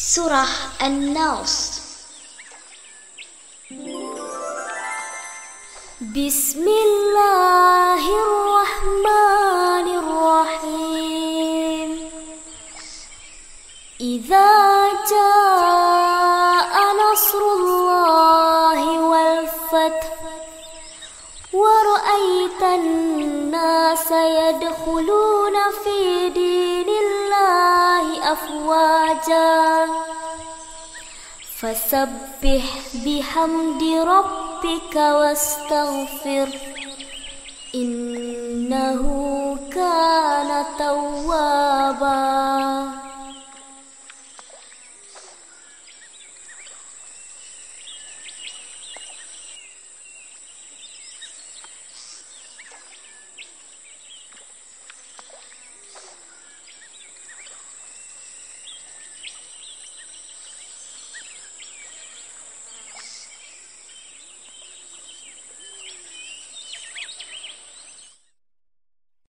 Surah An-Nas بسم الله الرحمن الرحيم. إذا جاء نصر الله والفتح ورأيت الناس يدخلون في أفواجا فسبح بحمد ربك واستغفر إنه كان توابا